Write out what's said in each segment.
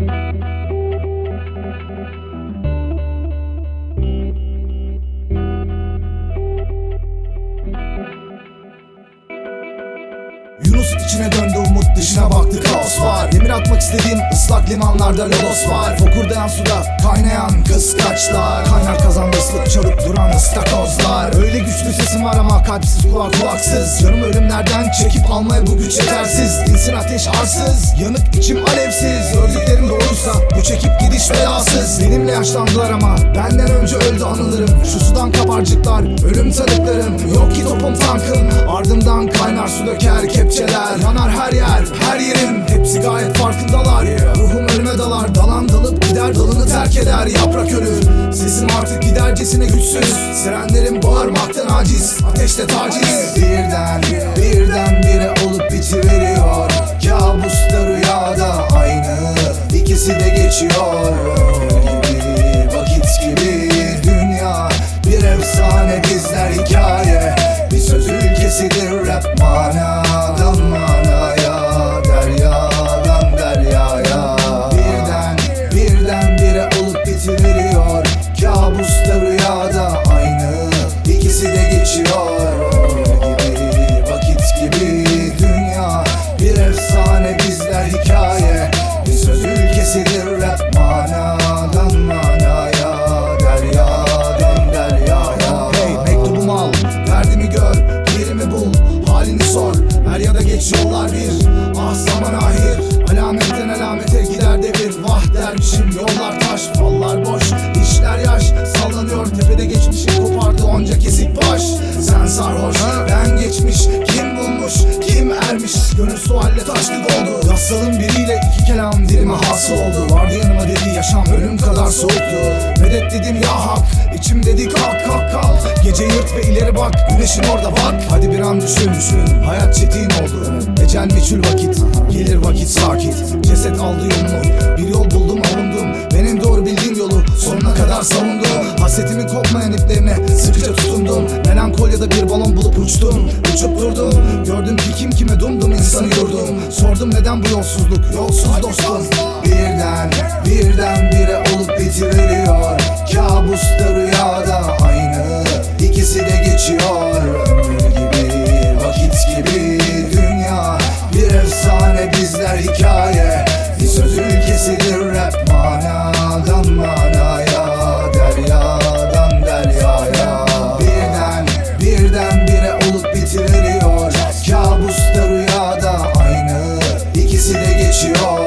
Música Dışına baktı kaos var. Demir atmak istediğim ıslak limanlarda lodos var. Fokurdayan suda kaynayan kıskaçlar. Kaynar kazanda ıslık çalıp duran ıstakozlar. Öyle güçlü sesim var ama kalpsiz kulak kulaksız. Canım ölümlerden çekip almaya bu güç yetersiz. Dinsin ateş arsız Yanık içim alevsiz. Öldüklerim doğruysa bu çekip gidiş belasız Benimle yaşlandılar ama. Benden önce öldü anılarım Şu sudan kabarcıklar ölüm tanıklarım. Yok ki topum tankım Ardımdan kaynar su döker kepçeler. Yanar her yer her yerim. Hepsi gayet farkındalar. Ruhum ölüme dalar. Dalan dalıp gider dalını terk eder. Yaprak ölür. Sesim artık gidercesine güçsüz. Sirenlerim bağırmaktan aciz. Ateşte taciz. Birden birden bire olup bitiveriyor. Kabusla rüyada aynı. İkisi de geçiyor Dervişim yollar taş Fallar boş. İşler yaş Sallanıyor tepede geçmişin kopardı onca kesik baş. Sen sarhoş ben geçmiş. Kim bulmuş kim ermiş? Gönül sualle taşlı doldu Yassalın biriyle iki kelam dilime hasıl oldu. Vardı yanıma dedi yaşam ölüm kadar soğuktu. Medet dedim ya hak. İçim dedi kalk kalk kalk. Gece yırt ve ileri bak güneşin orada bak. Hadi bir an düşün düşün Hayat çetin oldu. Ecel meçhul vakit Gelir vakit sakit Ceset aldı yolunu. Bir yol buldum yurdum Sordum neden bu yolsuzluk? Yolsuz dostum. Birden birden bire olup bitiveriyor Kabusla rüyada aynı İkisi de geçiyor İkisi de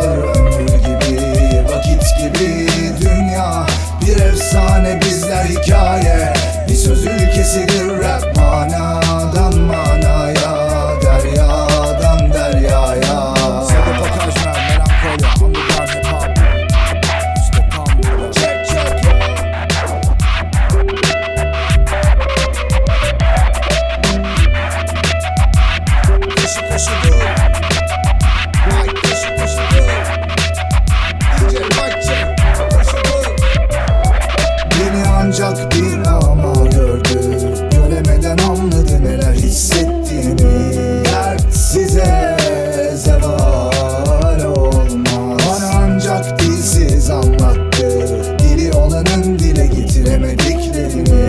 baby.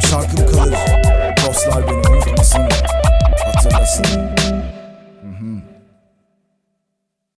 Şarkım kalır. Dostlar beni unutmasın. Hatırlasın